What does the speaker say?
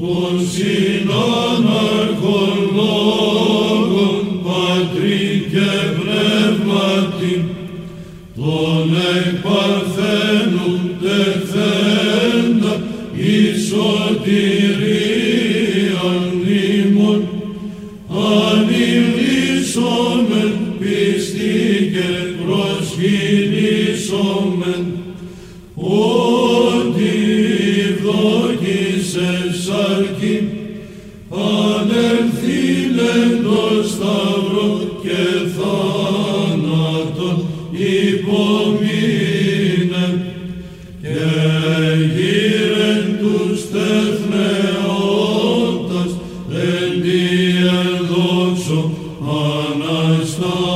των συνών αρχών λόγων πατρί και πνεύματι των παρθένου τεθέντα η σωτηρία νήμων ανηλύσομεν πίστη και προσκυνήσομεν ο σε σάρκι ανελθήλεν το σταυρό και θάνατον υπομείνε και γύρεν τους τεθνεώντας εν τη ενδόξω Αναστάσεως.